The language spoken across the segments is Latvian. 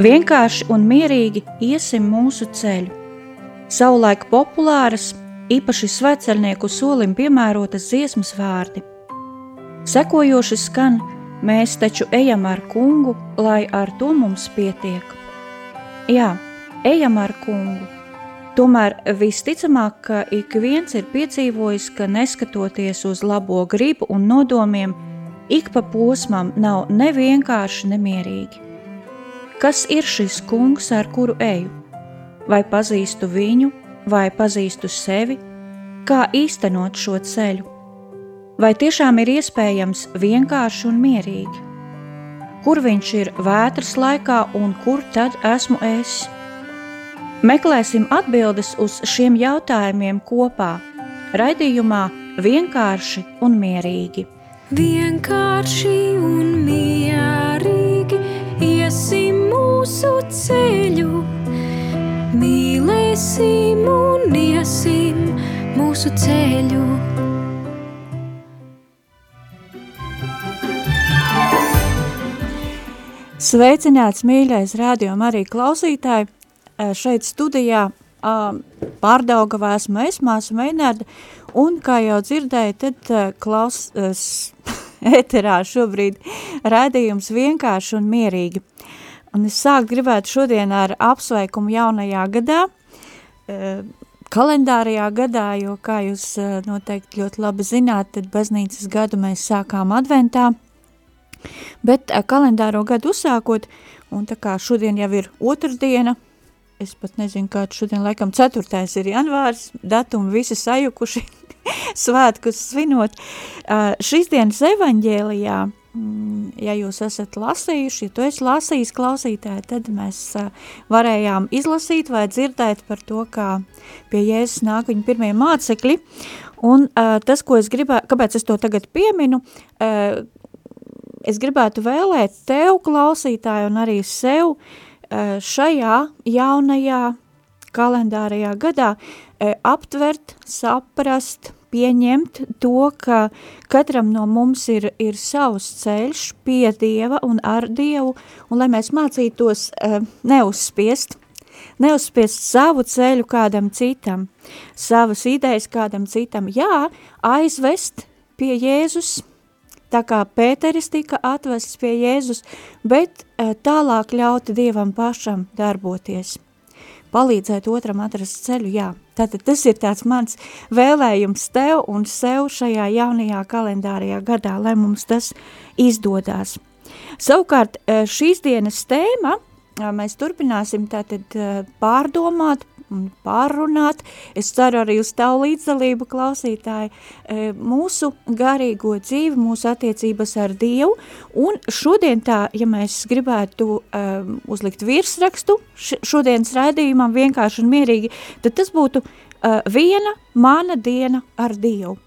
Vienkārši un mierīgi iesim mūsu ceļu. Savulaik populāras, īpaši sveceļnieku solim piemērotas dziesmas vārdi. Sekojoši skan, mēs taču ejam ar kungu, lai ar to mums pietiek. Jā, ejam ar kungu. Tomēr visticamāk, ka ik viens ir piedzīvojis, ka neskatoties uz labo gribu un nodomiem, ik pa posmam nav nevienkārši nemierīgi. Kas ir šis kungs, ar kuru eju? Vai pazīstu viņu, vai pazīstu sevi, kā īstenot šo ceļu? Vai tiešām ir iespējams vienkārši un mierīgi? Kur viņš ir vētras laikā un kur tad esmu es? Meklēsim atbildes uz šiem jautājumiem kopā, raidījumā vienkārši un mierīgi. Vienkārši un mierīgi mūsu ceļu, mīlēsim un iesim mūsu ceļu. Sveicināts, mīļais rādījuma arī klausītāji! Šeit studijā pārdaugavā esmu es, māsa Meinārda, un, kā jau dzirdēju, tad klaus, ēterā šobrīd rādījums vienkārši un mierīgi. Un es sāku gribētu šodien ar apsveikumu jaunajā gadā, kalendārajā gadā, jo, kā jūs noteikti ļoti labi zināt, tad baznīcas gadu mēs sākām adventā, Bet eh, kalendāro gadu uzsākot, un tā kā šodien jau ir otrdiena, es pat nezinu, kāds šodien laikam 4. ir janvārs, datumi visi sajukuši, svētkus svinot. Šīs dienas evaņģēlijā, ja jūs esat lasījuši, ja tu esi lasījis klausītāji, tad mēs uh, varējām izlasīt vai dzirdēt par to, kā pie Jēzus nāk viņa pirmie mācekļi, un uh, tas, ko es gribētu, kāpēc es to tagad pieminu, uh, es gribētu vēlēt tev, klausītāju, un arī sev eh, šajā jaunajā kalendārajā gadā eh, aptvert, saprast, pieņemt to, ka katram no mums ir, ir savs ceļš pie Dieva un ar Dievu, un lai mēs mācītos uh, neuzspiest, neuzspiest savu ceļu kādam citam, savas idejas kādam citam, jā, aizvest pie Jēzus, tā kā Pēteris tika atvests pie Jēzus, bet e, tālāk ļauti Dievam pašam darboties. Palīdzēt otram atrast ceļu, jā. Tātad tas ir tāds mans vēlējums tev un sev šajā jaunajā kalendārajā gadā, lai mums tas izdodās. Savukārt e, šīs dienas tēma, mēs turpināsim tātad pārdomāt, un pārrunāt. Es ceru arī uz tavu līdzdalību, klausītāji, e, mūsu garīgo dzīvi, mūsu attiecības ar Dievu. Un šodien tā, ja mēs gribētu um, uzlikt virsrakstu šodienas raidījumam vienkārši un mierīgi, tad tas būtu uh, viena mana diena ar Dievu.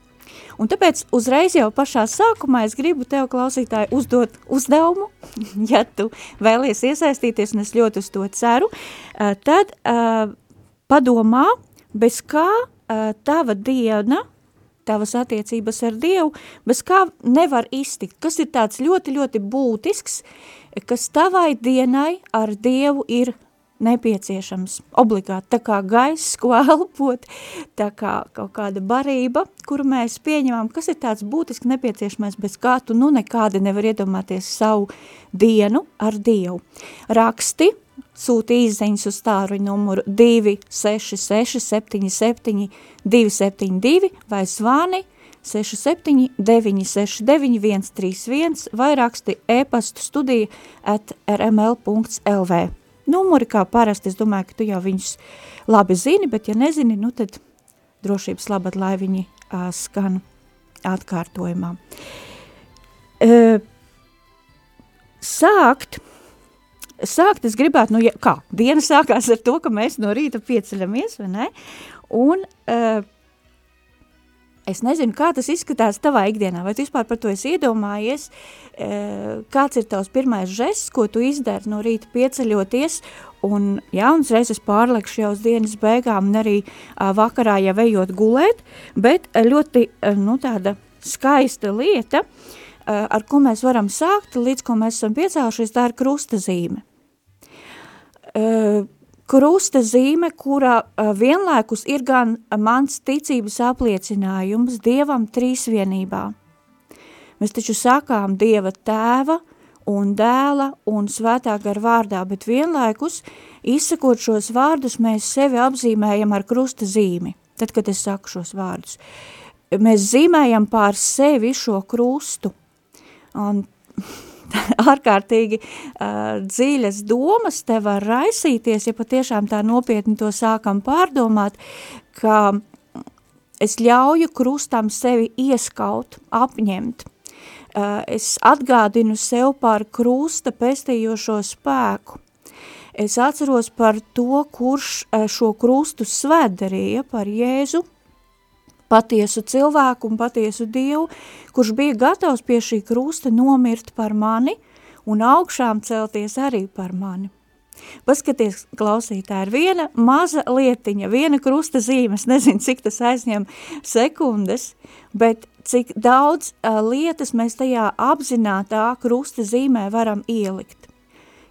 Un tāpēc uzreiz jau pašā sākumā es gribu tev, klausītāji, uzdot uzdevumu, ja tu vēlies iesaistīties, un es ļoti uz to ceru, tad uh, padomā, bez kā tava diena, tavas attiecības ar Dievu, bez kā nevar iztikt, kas ir tāds ļoti, ļoti būtisks, kas tavai dienai ar Dievu ir nepieciešams, obligāti, tā kā gaiss, ko elpot, tā kā kaut kāda barība, kuru mēs pieņemam, kas ir tāds būtiski nepieciešamais, bez kā tu nu nekādi nevar iedomāties savu dienu ar Dievu. Raksti, sūta īziņas uz tāruņu numuru 266 77 272 vai zvani 67 969 131 vai raksti e-pastu studija at rml.lv. Numuri kā parasti, es domāju, ka tu jau viņus labi zini, bet ja nezini, nu tad drošības labad, lai viņi uh, skan atkārtojumā. Uh, sākt sākt es gribētu, nu, ja, kā, diena sākās ar to, ka mēs no rīta pieceļamies, vai ne? Un uh, es nezinu, kā tas izskatās tavā ikdienā, vai tu vispār par to esi iedomājies, uh, kāds ir tavs pirmais žests, ko tu izdari no rīta pieceļoties, un, jā, un uzreiz es pārlekšu jau uz dienas beigām, un arī uh, vakarā jau ejot gulēt, bet ļoti, nu, tāda skaista lieta, ar ko mēs varam sākt, līdz ko mēs esam piecēlušies, tā ir krusta zīme. uh, krusta zīme, kura uh, vienlaikus ir gan mans ticības apliecinājums Dievam trīsvienībā. Mēs taču sakām Dieva tēva un dēla un svētā gar vārdā, bet vienlaikus, izsakot šos vārdus, mēs sevi apzīmējam ar krusta zīmi, tad, kad es saku šos vārdus. Mēs zīmējam pār sevi šo krustu, un ārkārtīgi uh, dziļas domas te var raisīties, ja patiešām tā nopietni to sākam pārdomāt, ka es ļauju krustam sevi ieskaut, apņemt. Uh, es atgādinu sev par krusta pestījošo spēku. Es atceros par to, kurš šo krustu svētdarīja, par Jēzu, patiesu cilvēku un patiesu Dievu, kurš bija gatavs pie šī krusta nomirt par mani un augšām celties arī par mani. Paskaties, klausītāji, ir viena maza lietiņa, viena krusta zīme, es nezinu, cik tas aizņem sekundes, bet cik daudz uh, lietas mēs tajā apzinātā krusta zīmē varam ielikt.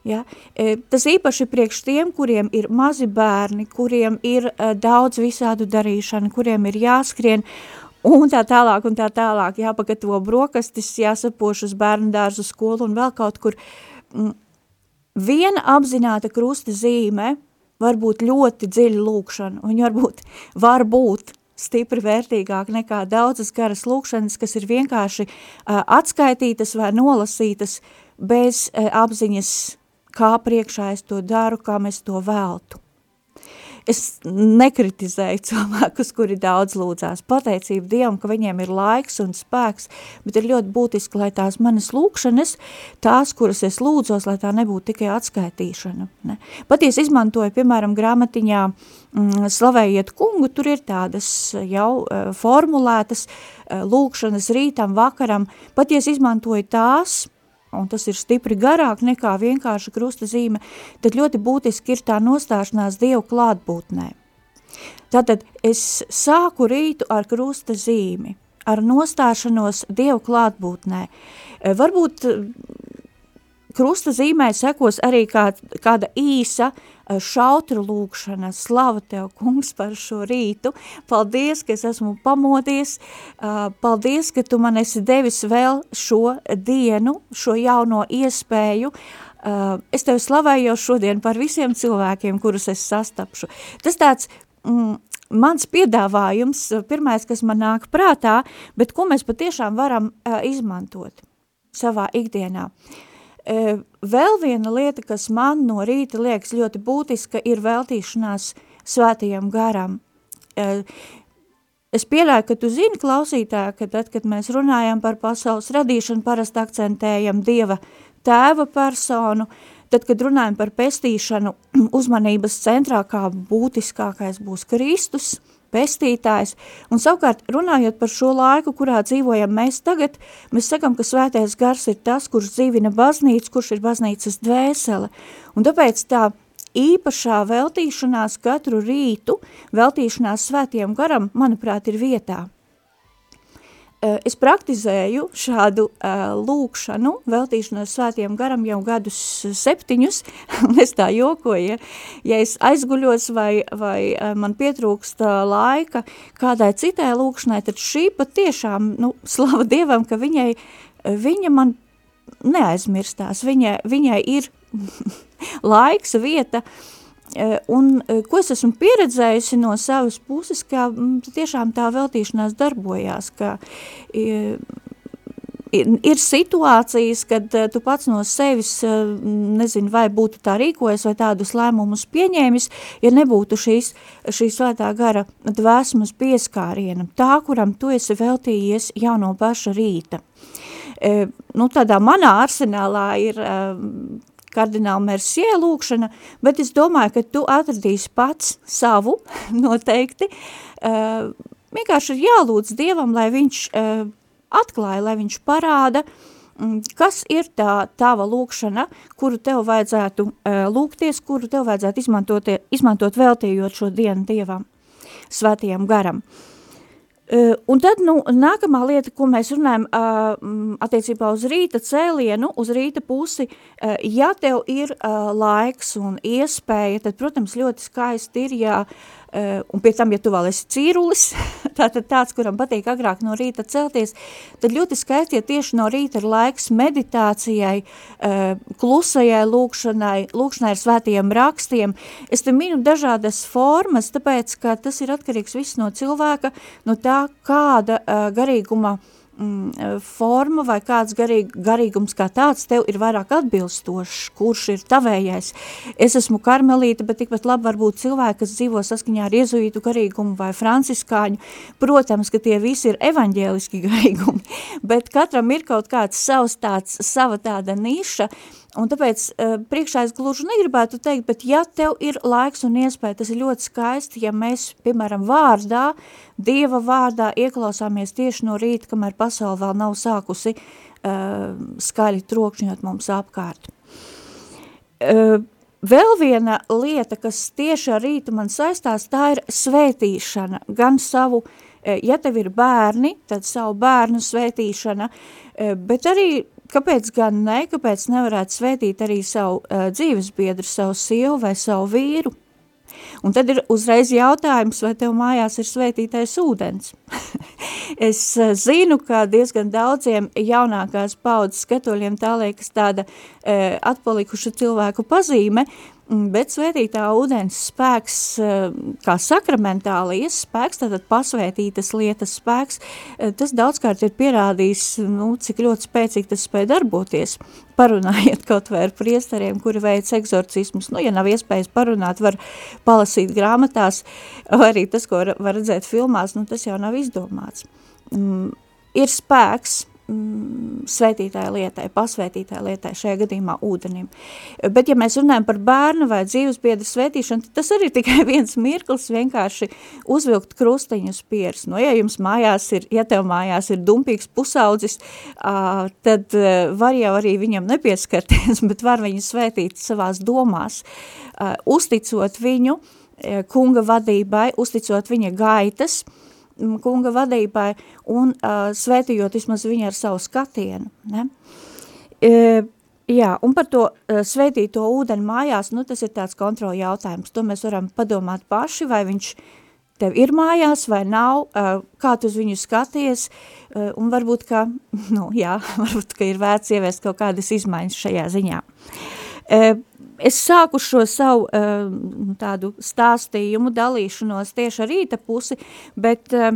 Ja? E, tas īpaši priekš tiem, kuriem ir mazi bērni, kuriem ir uh, daudz visādu darīšanu, kuriem ir jāskrien un tā tālāk un tā tālāk, jāpagatavo brokastis, jāsapoš uz bērnu dārzu skolu un vēl kaut kur. Mm, viena apzināta krusta zīme var būt ļoti dziļa lūkšana, un varbūt var būt stipri vērtīgāk nekā daudzas garas lūkšanas, kas ir vienkārši uh, atskaitītas vai nolasītas bez uh, apziņas kā priekšā es to daru, kā mēs to veltu. Es nekritizēju cilvēkus, kuri daudz lūdzās. Pateicību Dievam, ka viņiem ir laiks un spēks, bet ir ļoti būtiski, lai tās manas lūkšanas, tās, kuras es lūdzos, lai tā nebūtu tikai atskaitīšana. Ne? Paties izmantoju, piemēram, grāmatiņā mm, Slavējiet kungu, tur ir tādas jau uh, formulētas uh, lūkšanas rītam, vakaram. Paties izmantoju tās, un tas ir stipri garāk nekā vienkārši krusta zīme, tad ļoti būtiski ir tā nostāšanās Dievu klātbūtnē. Tātad es sāku rītu ar krusta zīmi, ar nostāšanos Dievu klātbūtnē. Varbūt krusta zīmē sekos arī kā, kāda īsa eh, šautru lūkšana, slava Tev, kungs, par šo rītu, paldies, ka es esmu pamodies, eh, paldies, ka Tu man esi devis vēl šo dienu, šo jauno iespēju, eh, es Tev slavēju šodien par visiem cilvēkiem, kurus es sastapšu. Tas tāds, mm, mans piedāvājums, pirmais, kas man nāk prātā, bet ko mēs patiešām varam uh, izmantot savā ikdienā. Uh, Vēl viena lieta, kas man no rīta liekas ļoti būtiska, ir veltīšanās svētajam garam. Es pieļauju, ka tu zini, klausītāji, ka tad, kad mēs runājam par pasaules radīšanu, parasti akcentējam Dieva tēva personu, tad, kad runājam par pestīšanu, uzmanības centrā kā būtiskākais būs Kristus – pestītājs, un savukārt runājot par šo laiku, kurā dzīvojam mēs tagad, mēs sakam, ka svētais gars ir tas, kurš dzīvina baznīcu, kurš ir baznīcas dvēsele, un tāpēc tā īpašā veltīšanās katru rītu, veltīšanās svētiem garam, manuprāt, ir vietā. Eh, es praktizēju šādu uh, lūkšanu, veltīšanos svētiem garam jau gadus septiņus, un es tā jokoju, ja, ja es aizguļos vai, vai uh, man pietrūkst uh, laika kādai citai lūkšanai, tad šī patiešām, nu, slava Dievam, ka viņai, viņa man neaizmirstās, viņai, viņai ir laiks, vieta, uh, Eh, un eh, ko es esmu pieredzējusi no savas puses, ka mm, tiešām tā veltīšanās darbojās, ka ir, ir situācijas, kad eh, tu pats no sevis, nezinu, vai būtu tā rīkojies vai tādus lēmumus pieņēmis, ja nebūtu šīs, šī svētā gara dvēsmas pieskāriena, tā, kuram tu esi veltījies jau no paša rīta. Nu, tādā manā arsenālā ir kardināla Mersie lūkšana, bet es domāju, ka tu atradīsi pats savu noteikti. Uh, vienkārši ir jālūdz Dievam, lai viņš uh, atklāja, lai viņš parāda, um, kas ir tā tava lūkšana, kuru tev vajadzētu uh, lūgties, kuru tev vajadzētu izmantot, izmantot veltījot šo dienu Dievam, svētajam garam. Uh, un tad nu, nākamā lieta, ko mēs runājam uh, attiecībā uz rīta cēlienu, uz rīta pusi, uh, ja tev ir laiks un iespēja, tad, protams, ļoti skaisti ir, ja Uh, un pie tam, ja tu vēl esi cīrulis, tātad tāds, kuram patīk agrāk no rīta celties, tad ļoti skaisti, ja tieši no rīta ir laiks meditācijai, uh, klusajai lūkšanai, lūkšanai ar svētajiem rakstiem. Es te minu dažādas formas, tāpēc, ka tas ir atkarīgs viss no cilvēka, no tā, kāda uh, garīguma uh, mm, e, forma vai kāds garīg, garīgums kā tāds tev ir vairāk atbilstošs, kurš ir tavējais. Es esmu karmelīte, bet tikpat labi varbūt cilvēki, kas dzīvo saskaņā ar iezuītu garīgumu vai franciskāņu. Protams, ka tie visi ir evaņģēliski garīgumi, bet katram ir kaut kāds savs tāds, sava tāda niša, uh, Un tāpēc uh, priekšā es gluži negribētu teikt, bet ja tev ir laiks un iespēja, tas ir ļoti skaisti, ja mēs, piemēram, vārdā, Dieva vārdā ieklausāmies tieši no rīta, kamēr pasaule vēl nav sākusi uh, skaļi trokšņot mums apkārt. Uh, vēl viena lieta, kas tieši ar rītu man saistās, tā ir svētīšana, gan savu, ja tev ir bērni, tad savu bērnu svētīšana, bet arī Kāpēc gan ne, kāpēc nevarētu svētīt arī savu uh, dzīvesbiedru, savu sievu vai savu vīru? Un tad ir uzreiz jautājums, vai tev mājās ir svētītais ūdens. es zinu, ka diezgan daudziem jaunākās paudzes skatoļiem tā liekas tāda uh, atpalikuša cilvēku pazīme, bet svētītā ūdens spēks, eh, kā sakramentālijas spēks, tātad pasvētītas lietas spēks, eh, tas daudzkārt ir pierādījis, nu, cik ļoti spēcīgi tas spēj darboties. Parunājiet kaut vai ar priesteriem, kuri veic eksorcismus. Nu, ja nav iespējas parunāt, var palasīt grāmatās, vai arī tas, ko var redzēt filmās, nu, tas jau nav izdomāts. Mm, ir spēks, mm, svētītāja lietai, pasvētītāja lietai, šajā gadījumā ūdenim. Bet, ja mēs runājam par bērnu vai dzīvesbiedru svētīšanu, tad tas arī tikai viens mirklis vienkārši uzvilkt krustiņus pieres. No, ja jums mājās ir, ja tev mājās ir dumpīgs pusaudzis, uh, tad uh, var jau arī viņam nepieskarties, bet var viņu svētīt savās domās, uh, uzticot viņu, kunga vadībai, uzticot viņa gaitas, uh, kunga vadībai un uh, svētījot vismaz viņu ar savu skatienu. Ne? E, jā, un par to uh, svētīto ūdeni mājās, nu tas ir tāds kontrola jautājums. To mēs varam padomāt paši, vai viņš tev ir mājās vai nav, uh, kā tu uz viņu skaties, uh, un varbūt, ka, nu jā, varbūt, ka ir vērts ieviest kaut kādas izmaiņas šajā ziņā. Uh, es sāku šo savu uh, tādu stāstījumu, dalīšanos tieši ar rīta pusi, bet uh,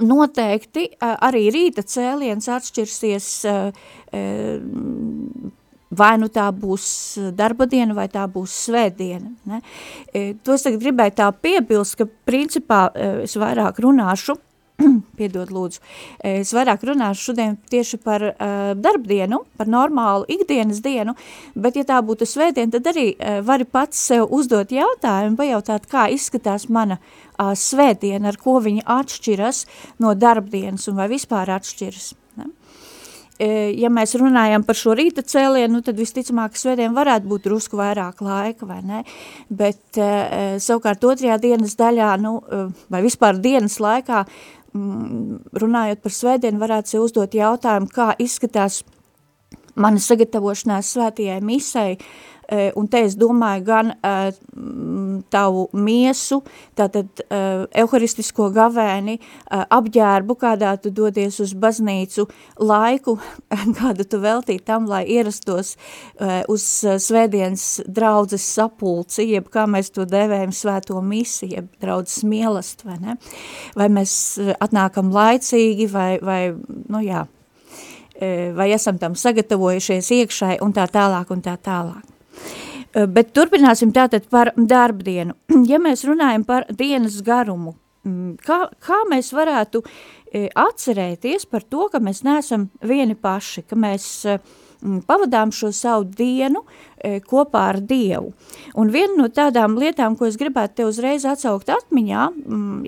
noteikti uh, arī rīta cēliens atšķirsies uh, uh, vai nu tā būs darba diena, vai tā būs svētdiena. Ne? To es gribēju tā piebilst, ka principā es vairāk runāšu piedod lūdzu, es vairāk runāšu šodien tieši par uh, darbdienu, par normālu ikdienas dienu, bet ja tā būtu svētdiena, tad arī uh, vari pats sev uzdot jautājumu, pajautāt, kā izskatās mana uh, svētdiena, ar ko viņa atšķiras no darbdienas un vai vispār atšķiras. Ne? ja mēs runājam par šo rīta cēlienu, nu, tad visticamāk svētdien varētu būt drusku vairāk laika, vai ne? Bet savukārt otrajā dienas daļā, nu, vai vispār dienas laikā runājot par svētdienu, varētu sev uzdot jautājumu, kā izskatās mana sagatavošanās svētajai misai, e, un te es domāju gan uh, tavu miesu, tātad uh, euharistisko gavēni, apģērbu, kādā tu dodies uz baznīcu, laiku, kādu tu veltīji tam, lai ierastos uz svētdienas draudzes sapulci, jeb kā mēs to devējam svēto misi, jeb draudzes mielast, vai ne? Vai mēs atnākam laicīgi, vai, vai nu jā, vai esam tam sagatavojušies iekšai un tā tālāk un tā tālāk. Bet turpināsim tātad par darbdienu. Ja mēs runājam par dienas garumu, kā, kā mēs varētu atcerēties par to, ka mēs neesam vieni paši, ka mēs pavadām šo savu dienu kopā ar Dievu. Un viena no tādām lietām, ko es gribētu te uzreiz atsaukt atmiņā,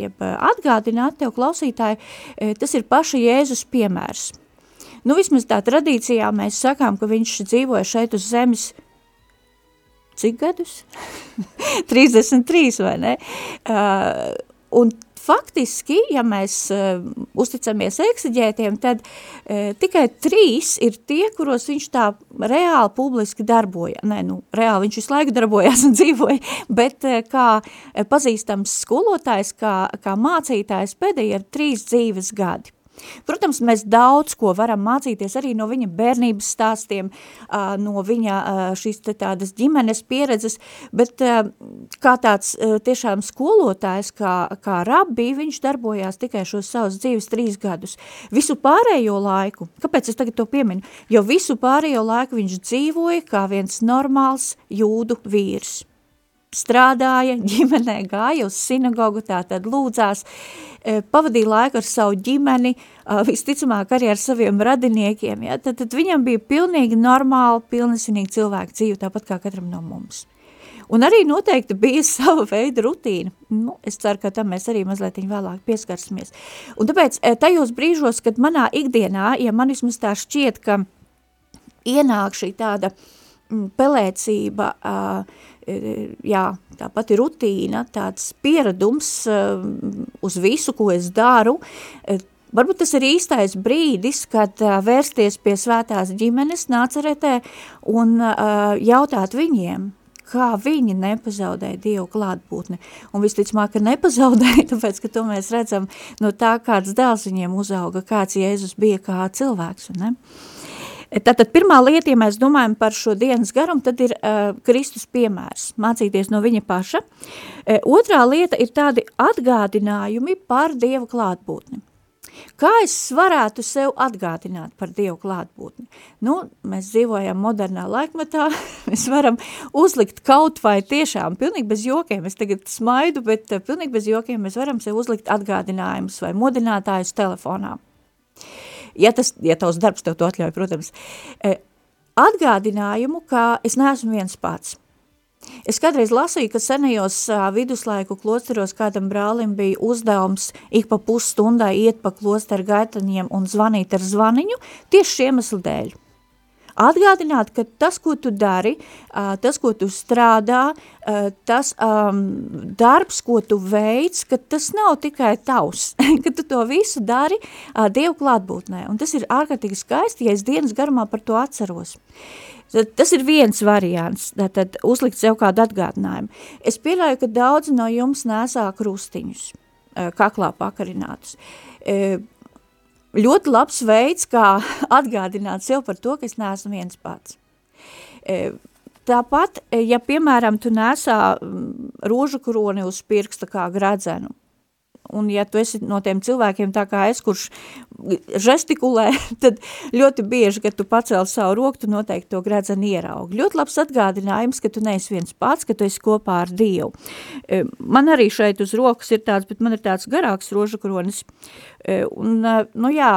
jeb atgādināt tev klausītāji, tas ir paša Jēzus piemērs – Nu, vismaz tā tradīcijā mēs sakām, ka viņš dzīvoja šeit uz zemes cik gadus? 33, vai ne? Uh, un faktiski, ja mēs uh, uzticamies eksigētiem, tad uh, tikai trīs ir tie, kuros viņš tā reāli publiski darboja. Nē, nu, reāli viņš visu laiku darbojās un dzīvoja, bet uh, kā pazīstams skolotājs, kā, kā mācītājs pēdējie ir trīs dzīves gadi. Protams, mēs daudz ko varam mācīties arī no viņa bērnības stāstiem, no viņa šīs tādas ģimenes pieredzes, bet kā tāds tiešām skolotājs, kā, kā rabbi, viņš darbojās tikai šos savus dzīves trīs gadus. Visu pārējo laiku, kāpēc es tagad to pieminu, jo visu pārējo laiku viņš dzīvoja kā viens normāls jūdu vīrs strādāja, ģimenē gāja uz sinagogu, tā tad lūdzās, e, pavadīja laiku ar savu ģimeni, visticamāk arī ar saviem radiniekiem, ja? tad, tad viņam bija pilnīgi normāli, pilnesinīgi cilvēku dzīve, tāpat kā katram no mums. Un arī noteikti bija sava veida rutīna. Nu, es ceru, ka tam mēs arī mazliet vēlāk pieskarsimies. Un tāpēc e, tajos brīžos, kad manā ikdienā, ja man vismaz tā šķiet, ka ienāk šī tāda pelēcība, uh, jā, tā pati rutīna, tāds pieredums uh, uz visu, ko es daru, uh, Varbūt tas ir īstais brīdis, kad vērsties pie svētās ģimenes nāceretē un jautāt viņiem, kā viņi nepazaudēja Dievu klātbūtni. Un visticamāk, ka nepazaudēja, tāpēc, ka to mēs redzam no tā, kāds dēls viņiem uzauga, kāds Jēzus bija kā cilvēks. Ne? Uh, Tātad pirmā lieta, ja mēs domājam par šo dienas garumu, tad ir uh, Kristus piemērs, mācīties no viņa paša. Uh, otrā lieta ir tādi atgādinājumi par Dievu klātbūtni. Kā es varētu sev atgādināt par Dievu klātbūtni? Nu, mēs dzīvojam modernā laikmetā, mēs varam uzlikt kaut vai tiešām, pilnīgi bez jokiem, es tagad smaidu, bet pilnīgi bez jokiem mēs varam sev uzlikt atgādinājumus vai modinātājus telefonā. Ja, tas, ja tavs darbs tev to atļauj, protams. E, atgādinājumu, ka es neesmu viens pats. Es kādreiz lasīju, ka senajos viduslaiku klosteros kādam brālim bija uzdevums ik pa pusstundai iet pa klosteru gaitaņiem un zvanīt ar zvaniņu tieši šiem eslu dēļ atgādināt, ka tas, ko tu dari, tas, ko tu strādā, tas um, darbs, ko tu veids, ka tas nav tikai tavs, ka tu to visu dari uh, Dievu klātbūtnē. Un tas ir ārkārtīgi skaisti, ja es dienas garumā par to atceros. Tas ir viens variants, tad uzlikt sev kādu atgādinājumu. Es pieļauju, ka daudzi no jums nesā krustiņus, kaklā pakarinātus ļoti labs veids, kā atgādināt sev par to, ka es neesmu viens pats. E, tāpat, e, ja, piemēram, tu nesā rožu kroni uz pirksta kā gradzenu, Un ja tu esi no tiem cilvēkiem tā kā es, kurš žestikulē, tad ļoti bieži, kad tu pacēli savu roku, tu noteikti to gredzeni ieraugi. Ļoti labs atgādinājums, ka tu neesi viens pats, ka tu esi kopā ar Dievu. E, man arī šeit uz rokas ir tāds, bet man ir tāds garāks rožakronis. E, un, e, nu jā,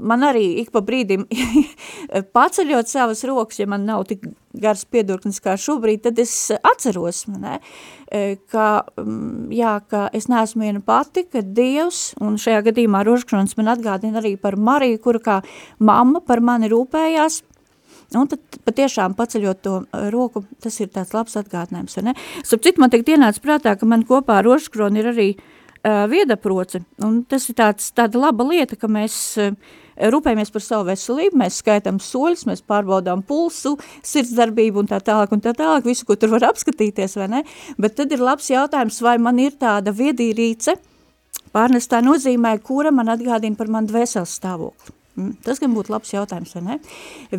man arī ik pa brīdim paceļot savas rokas, ja man nav tik gars piedurknis kā šobrīd, tad es atceros, ne, e, ka, mm, jā, ka es neesmu viena pati, ka Dievs, un šajā gadījumā Rožkrons man atgādina arī par Mariju, kura kā mamma par mani rūpējās, Un tad patiešām paceļot to roku, tas ir tāds labs atgādinājums, vai ne? Starp citu, man tagad ienāca prātā, ka man kopā ar Rožkroni ir arī uh, viedaproce, un tas ir tāds, tāda laba lieta, ka mēs uh, rūpējamies par savu veselību, mēs skaitām soļus, mēs pārbaudām pulsu, sirdsdarbību un tā tālāk un tā tālāk, visu, ko tur var apskatīties, vai ne? Bet tad ir labs jautājums, vai man ir tāda viedīrīce, pārnestā nozīmē, kura man atgādina par manu dvēseles stāvokli. Mm, tas gan būtu labs jautājums, vai ne?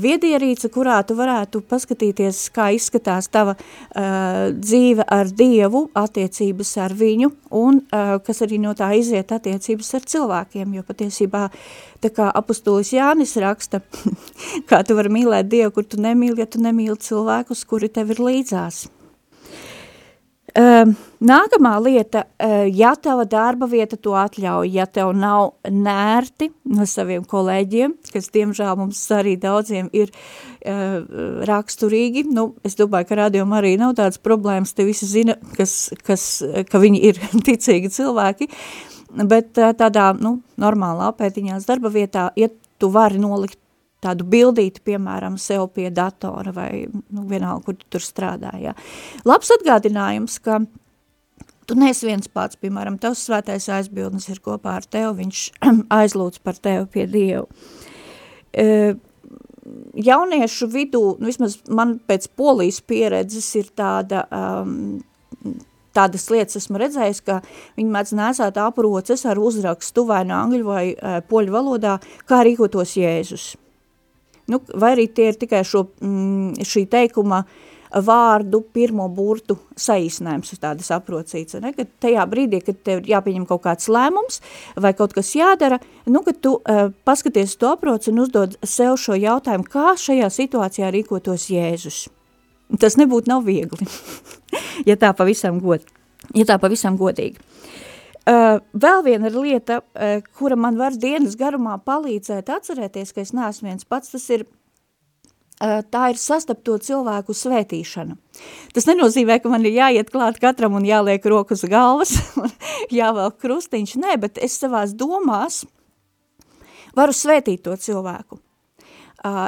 Viedierīce, kurā tu varētu paskatīties, kā izskatās tava uh, dzīve ar Dievu, attiecības ar viņu, un uh, kas arī no tā iziet attiecības ar cilvēkiem, jo patiesībā, tā kā apustulis Jānis raksta, kā tu vari mīlēt Dievu, kur tu nemīli, ja tu nemīli cilvēkus, kuri tev ir līdzās. Uh, nākamā lieta, uh, ja tava darba vieta to atļauj, ja tev nav nērti no saviem kolēģiem, kas diemžēl mums arī daudziem ir uh, raksturīgi, nu, es domāju, ka rādījumā arī nav tādas problēmas, te visi zina, kas, kas, ka viņi ir ticīgi cilvēki, bet uh, tādā, nu, normālā pētiņās darba vietā, ja tu vari nolikt tādu bildīti, piemēram, sev pie datora vai nu, vienalga, kur tu tur strādā. Jā. Labs atgādinājums, ka tu neesi viens pats, piemēram, tavs svētais aizbildnis ir kopā ar tevi, viņš aizlūdz par tevi pie Dievu. Uh, jauniešu vidū, nu, vismaz man pēc polijas pieredzes ir tāda, um, tādas lietas esmu redzējis, ka viņi mēdz nesāt aproces ar uzrakstu vai no angļu vai uh, poļu valodā, kā rīkotos Jēzus. Nu, vai arī tie ir tikai šo, mm, šī teikuma vārdu pirmo burtu saīsinājums uz tādas aprocīts, ne? kad tajā brīdī, kad tev ir jāpieņem kaut kāds lēmums vai kaut kas jādara, nu, kad tu uh, paskaties to aproc un uzdod sev šo jautājumu, kā šajā situācijā rīkotos Jēzus. Tas nebūtu nav viegli, ja tā pavisam, god, ja tā pavisam godīgi. Uh, vēl viena lieta, uh, kura man var dienas garumā palīdzēt atcerēties, ka es neesmu viens pats, tas ir tā ir sastapto cilvēku svētīšana. Tas nenozīmē, ka man ir jāiet klāt katram un jāliek rokas galvas, jāvelk krustiņš, nē, bet es savās domās varu svētīt to cilvēku.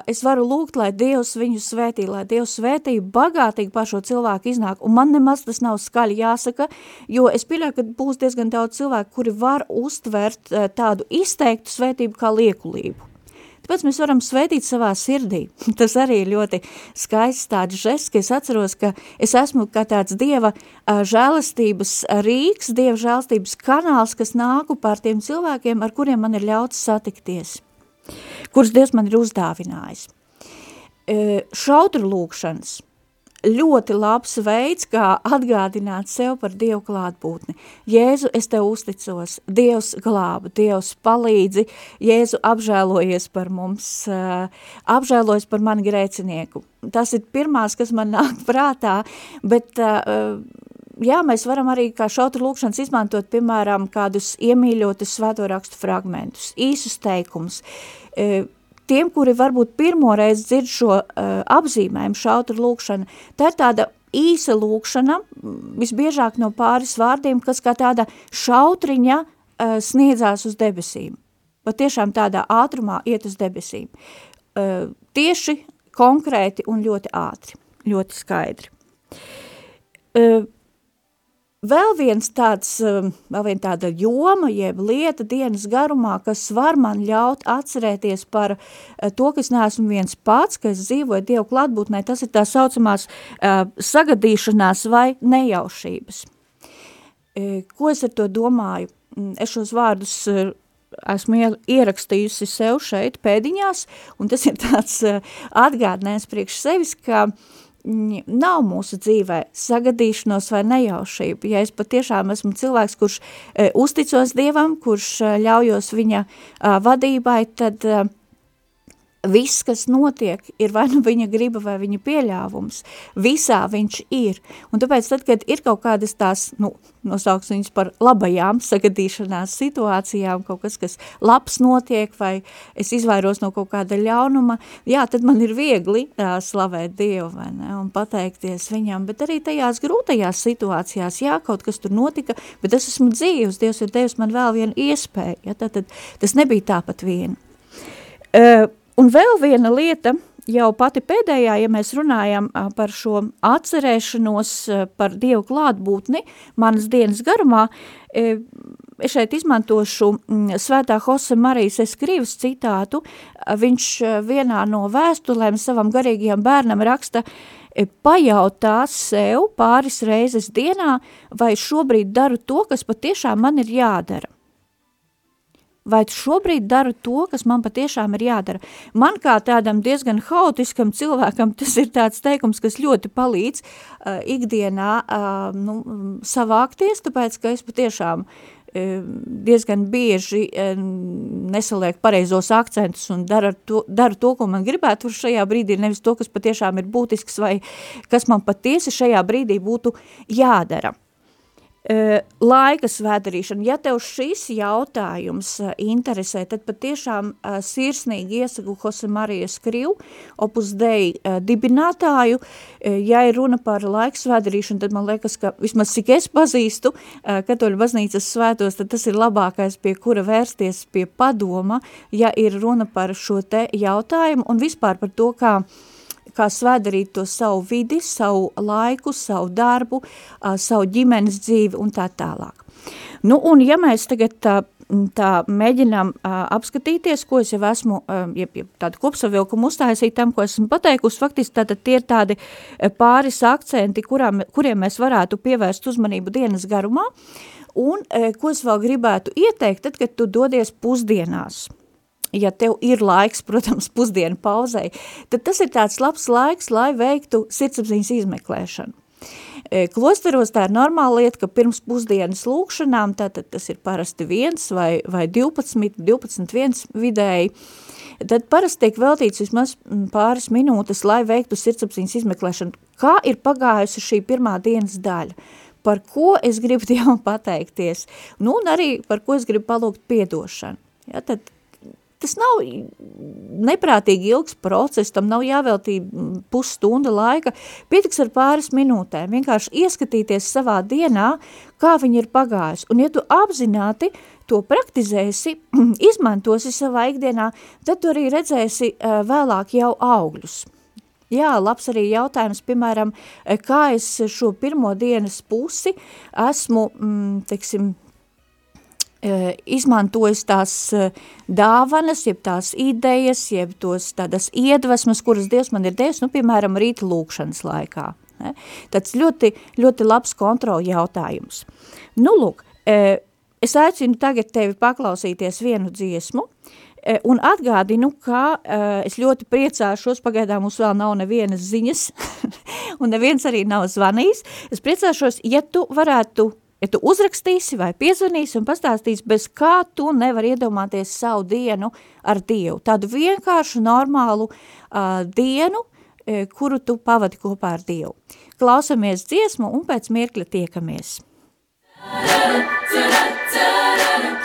Es varu lūgt, lai Dievs viņu svētī, lai Dievs svētī bagātīgi par šo cilvēku iznāk, un man nemaz tas nav skaļi jāsaka, jo es pieļauju, ka būs diezgan daudz cilvēku, kuri var uztvert tādu izteiktu svētību kā liekulību. Tāpēc mēs varam svētīt savā sirdī. Tas arī ir ļoti skaists tāds žests, ka es atceros, ka es esmu kā tāds Dieva žēlastības rīks, Dieva žēlastības kanāls, kas nāku pār tiem cilvēkiem, ar kuriem man ir ļauts satikties, kurus Dievs man ir uzdāvinājis. Šautru lūkšanas – ļoti labs veids, kā atgādināt sev par Dievu klātbūtni. Jēzu, es tev uzticos, Dievs glāba, Dievs palīdzi, Jēzu apžēlojies par mums, apžēlojies par mani grēcinieku. Tas ir pirmās, kas man nāk prātā, bet jā, mēs varam arī kā šautru lūkšanas izmantot, piemēram, kādus iemīļotus svēto rakstu fragmentus, īsus teikumus, tiem, kuri varbūt pirmoreiz dzird šo uh, apzīmējumu šautru lūkšanu, tā ir tāda īsa lūkšana, visbiežāk no pāris vārdiem, kas kā tāda šautriņa uh, sniedzās uz debesīm. Pat tiešām tādā ātrumā iet uz debesīm. Uh, tieši konkrēti un ļoti ātri, ļoti skaidri. Uh, Vēl viens tāds, um, vēl viena tāda joma, jeb lieta dienas garumā, kas var man ļaut atcerēties par uh, to, ka es neesmu viens pats, ka es dzīvoju Dievu klātbūtnē, tas ir tā saucamās uh, sagadīšanās vai nejaušības. Uh, ko es ar to domāju? Mm, es šos vārdus uh, esmu ierakstījusi sev šeit pēdiņās, un tas ir tāds atgādnējums priekš sevis, ka uh, nav mūsu dzīvē sagadīšanos vai nejaušību. Ja es patiešām esmu cilvēks, kurš e, uzticos Dievam, kurš e, ļaujos viņa e, vadībai, tad e, viss, kas notiek, ir vai nu viņa griba vai viņa pieļāvums. Visā viņš ir. Un tāpēc tad, kad ir kaut kādas tās, nu, nosauks viņas par labajām sagadīšanās situācijām, kaut kas, kas labs notiek, vai es izvairos no kaut kāda ļaunuma, jā, tad man ir viegli tā, slavēt Dievu, vai ne, un pateikties viņam, bet arī tajās grūtajās situācijās, jā, kaut kas tur notika, bet es esmu dzīvs, Dievs ir devis man vēl vienu iespēju, ja, tad, tad tas nebija tāpat viena. Uh, Un vēl viena lieta, jau pati pēdējā, ja mēs runājam par šo atcerēšanos par Dievu klātbūtni manas dienas garumā, es šeit izmantošu svētā Jose Marijas Eskrīvas citātu, viņš vienā no vēstulēm savam garīgajam bērnam raksta, pajautās sev pāris reizes dienā, vai šobrīd daru to, kas patiešām man ir jādara vai šobrīd daru to, kas man patiešām ir jādara. Man kā tādam diezgan haotiskam cilvēkam tas ir tāds teikums, kas ļoti palīdz uh, ikdienā uh, nu, savākties, tāpēc, ka es patiešām uh, diezgan bieži uh, nesalieku pareizos akcentus un daru to, daru to, ko man gribētu šajā brīdī, nevis to, kas patiešām ir būtisks vai kas man patiesi šajā brīdī būtu jādara. Laika svētdarīšana. Ja tev šis jautājums interesē, tad patiešām sirsnīgi iesaku Jose Marijas Krivu, opus Dei dibinātāju. Ja ir runa par laika svētdarīšanu, tad man liekas, ka vismaz cik es pazīstu katoļu baznīcas svētos, tad tas ir labākais, pie kura vērsties pie padoma, ja ir runa par šo te jautājumu un vispār par to, kā kā svēdarīt to savu vidi, savu laiku, savu darbu, savu ģimenes dzīvi un tā tālāk. Nu, un ja mēs tagad tā, tā mēģinām apskatīties, ko es jau esmu, ja, ja tādu kopsavilkumu uztaisīt tam, ko esmu pateikusi, faktiski tātad tie ir tādi pāris akcenti, kurām, kuriem mēs varētu pievērst uzmanību dienas garumā, un ko es vēl gribētu ieteikt, tad, kad tu dodies pusdienās – ja tev ir laiks, protams, pusdienu pauzei, tad tas ir tāds labs laiks, lai veiktu sirdsapziņas izmeklēšanu. E, klosteros tā ir normāla lieta, ka pirms pusdienas lūkšanām, tātad tas ir parasti viens vai, vai 12, 12 viens vidēji, tad parasti tiek veltīts vismaz pāris minūtes, lai veiktu sirdsapziņas izmeklēšanu. Kā ir pagājusi šī pirmā dienas daļa? Par ko es gribu Dievam pateikties? Nu, un arī par ko es gribu palūgt piedošanu. Ja, tad tas nav neprātīgi ilgs process, tam nav jāveltī pusstunda laika, pietiks ar pāris minūtēm, vienkārši ieskatīties savā dienā, kā viņi ir pagājis. Un ja tu apzināti to praktizēsi, izmantosi savā ikdienā, tad tu arī redzēsi vēlāk jau augļus. Jā, labs arī jautājums, piemēram, kā es šo pirmo dienas pusi esmu, teiksim, izmantojis tās eh, dāvanas, jeb tās idejas, jeb tos tādas iedvesmas, kuras Dievs man ir devis, nu, piemēram, rīta lūkšanas laikā. Ne? Tāds ļoti, ļoti labs kontrola jautājums. Nu, lūk, eh, es aicinu tagad tevi paklausīties vienu dziesmu, un atgādinu, ka es ļoti priecāšos, pagaidām mums vēl nav nevienas ziņas, un neviens arī nav zvanījis, es priecāšos, ja tu varētu Ja tu uzrakstīsi vai piezvanīsi un pastāstīsi, bez kā tu nevar iedomāties savu dienu ar Dievu. Tādu vienkāršu, normālu uh, dienu, uh, kuru tu pavadi kopā ar Dievu. Klausamies dziesmu un pēc mirkļa tiekamies. Ta-da, ta-da, ta-da,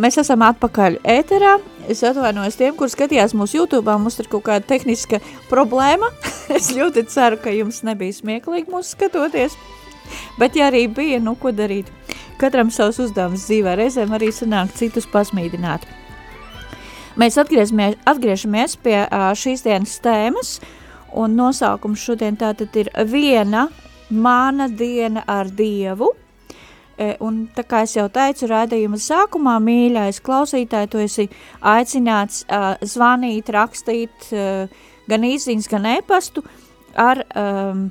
mēs esam atpakaļ ēterā. Es atvainojos tiem, kur skatījās mūsu YouTube. Mums ir kaut kāda tehniska problēma. es ļoti ceru, ka jums nebija smieklīgi mūsu skatoties. Bet, ja arī bija, nu, ko darīt? Katram savs uzdevums dzīvē, reizēm arī sanāk citus pasmīdināt. Mēs atgriežamies pie šīs dienas tēmas, un nosaukums šodien tātad ir viena mana diena ar Dievu – un tā kā jau teicu raidījuma sākumā, mīļais klausītāji, tu esi aicināts uh, zvanīt, rakstīt uh, gan īziņas, gan e-pastu ar um,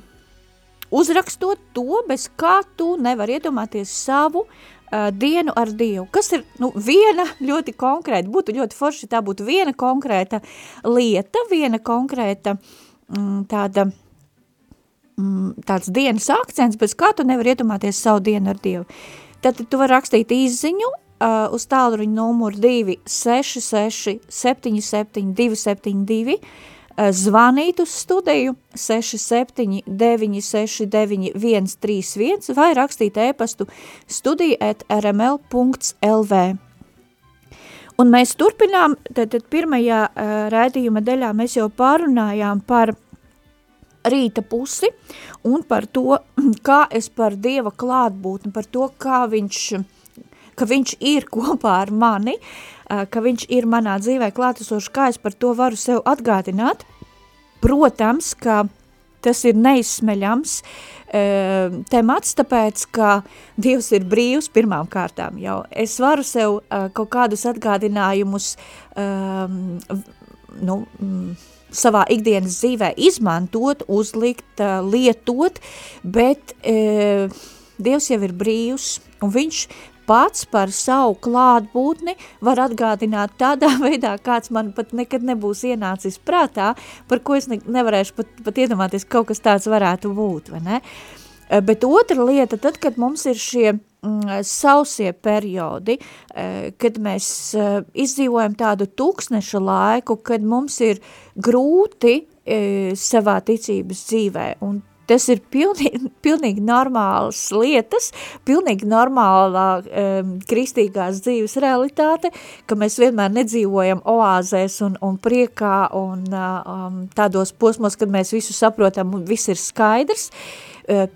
uzrakstot to, bez kā tu nevar iedomāties savu uh, dienu ar Dievu. Kas ir nu, viena ļoti konkrēta, būtu ļoti forši, tā būtu viena konkrēta lieta, viena konkrēta mm, tāda mm, tāds dienas akcents, bez kā tu nevar iedomāties savu dienu ar Dievu. Tad tu vari rakstīt izziņu uh, uz tālruņa numuru 266 77 272, uh, zvanīt uz studiju 679 69 131 vai rakstīt e-pastu studiju at rml.lv. Un mēs turpinām, tad, tad pirmajā uh, raidījuma daļā mēs jau pārunājām par rīta pusi un par to, kā es par Dieva klātbūtni, par to, kā viņš, ka viņš ir kopā ar mani, ka viņš ir manā dzīvē klātesoši, kā es par to varu sev atgādināt. Protams, ka tas ir neizsmeļams uh, temats, tāpēc, ka Dievs ir brīvs pirmām kārtām jau. Es varu sev uh, kaut kādus atgādinājumus um, nu, mm, savā ikdienas dzīvē izmantot, uzlikt, lietot, bet e, Dievs jau ir brīvs, un viņš pats par savu klātbūtni var atgādināt tādā veidā, kāds man pat nekad nebūs ienācis prātā, par ko es ne, nevarēšu pat, pat iedomāties, kaut kas tāds varētu būt, vai ne? Bet otra lieta, tad, kad mums ir šie Mm, sausie periodi, e, kad mēs e, izdzīvojam tādu tūkstneša laiku, kad mums ir grūti e, savā ticības dzīvē, un tas ir pilnīgi, pilnīgi normāls lietas, pilnīgi normālā um, kristīgās dzīves realitāte, ka mēs vienmēr nedzīvojam oāzēs un, un priekā un um, tādos posmos, kad mēs visu saprotam un viss ir skaidrs. Uh,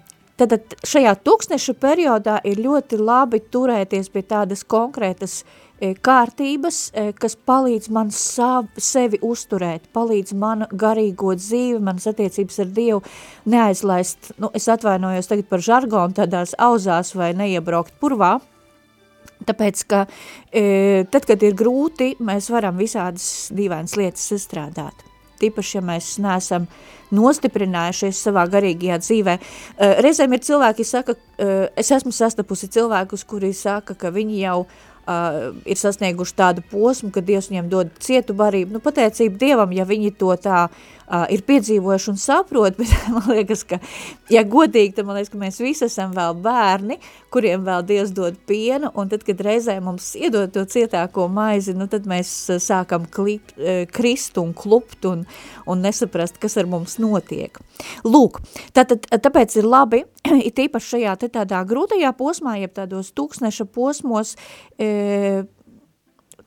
Tad šajā tūkstneša periodā ir ļoti labi turēties pie tādas konkrētas e, kārtības, e, kas palīdz man sav, sevi uzturēt, palīdz man garīgo dzīvi, manas attiecības ar Dievu neaizlaist, nu, es atvainojos tagad par žargonu tādās auzās vai neiebraukt purvā, Tāpēc, ka e, tad, kad ir grūti, mēs varam visādas dīvainas lietas sastrādāt tīpaši, ja mēs neesam nostiprinājušies savā garīgajā dzīvē. Uh, reizēm ir cilvēki, saka, uh, es esmu sastapusi cilvēkus, kuri saka, ka viņi jau uh, ir sasnieguši tādu posmu, ka Dievs viņiem dod cietu barību. Nu, pateicība Dievam, ja viņi to tā uh, ir piedzīvojuši un saprot, bet man liekas, ka, ja godīgi, tad man liekas, ka mēs visi esam vēl bērni, kuriem vēl Dievs dod pienu, un tad, kad reizē mums iedod to cietāko maizi, nu tad mēs sākam klip, krist un klupt un, un nesaprast, kas ar mums notiek. Lūk, tātad, tāpēc ir labi, it īpaši šajā te tādā grūtajā posmā, jeb tādos tūkstneša posmos, e,